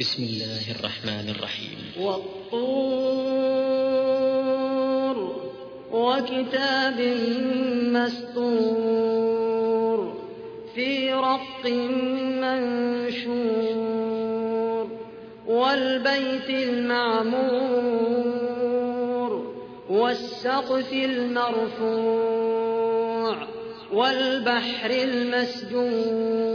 بسم الله الرحمن الرحيم. والطور وكتاب مسطور في رق منشور والبيت المعمور والسقف المرفوع والبحر المسجور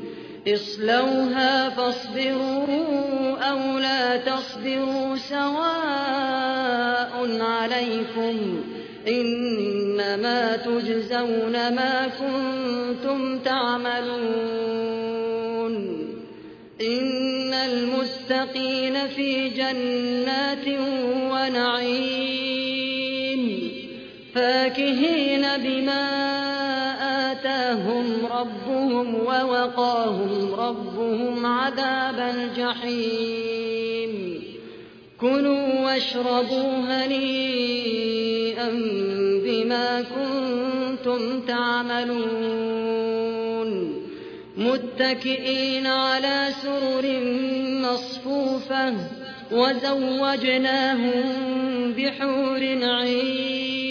اصلوها فاصبروا أو لا تصبروا سواء عليكم إنما تجزون ما كنتم تعملون إن المستقين في جنات ونعيم فاكهين بما ربهم ووقاهم ربهم عذاب الجحيم. كلوا واشربوا هنيئا بما كنتم تعملون. متكئين على سرر مصفوفة وزوجناهم بحور عين.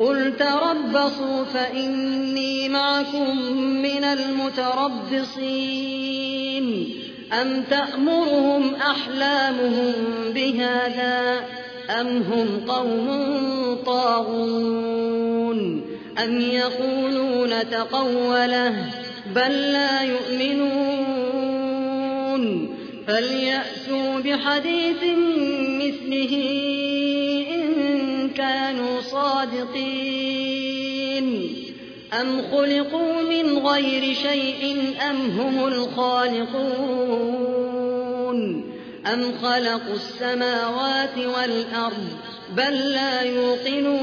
قل تربصوا فإني معكم من المتربصين أم تأمرهم أحلامهم بهذا أم هم قوم طاغون أم يقولون تقوله بل لا يؤمنون فليأتوا بحديث مثله كانوا صادقين أم خلقوا من غير شيء أم هم الخالقون أم خلقوا السماوات والأرض بل لا يوقنون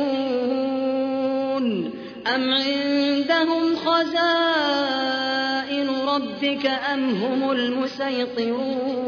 أم عندهم خزائن ربك أم هم المسيطرون